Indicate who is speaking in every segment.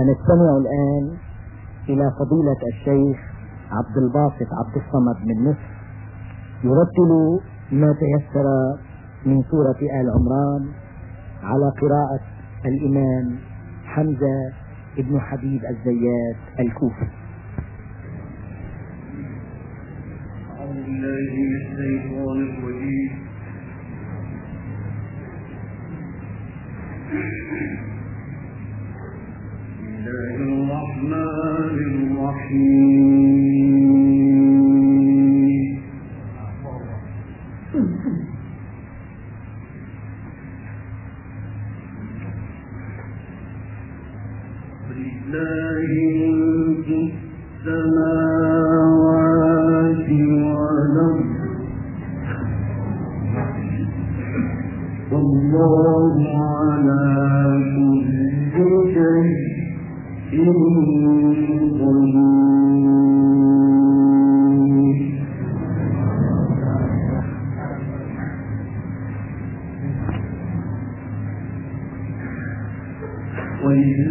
Speaker 1: نستمع الآن إلى فضيلة الشيخ عبد الباسط عبد الصمد من مصر. يرتل ما تيسر من سورة آل عمران على قراءة الإمام حمزة ابن حبيب الزيات الكوفي.
Speaker 2: أعوذ بالله من الشيطان الرجيم. الرحيم ولله ملك السماوات والأرض والله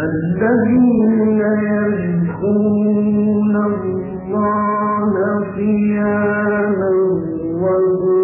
Speaker 2: الذين يذكرون الله قياما وقعودا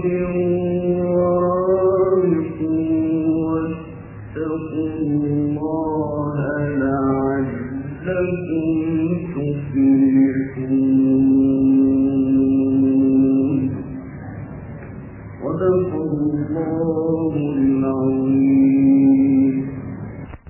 Speaker 2: Deus.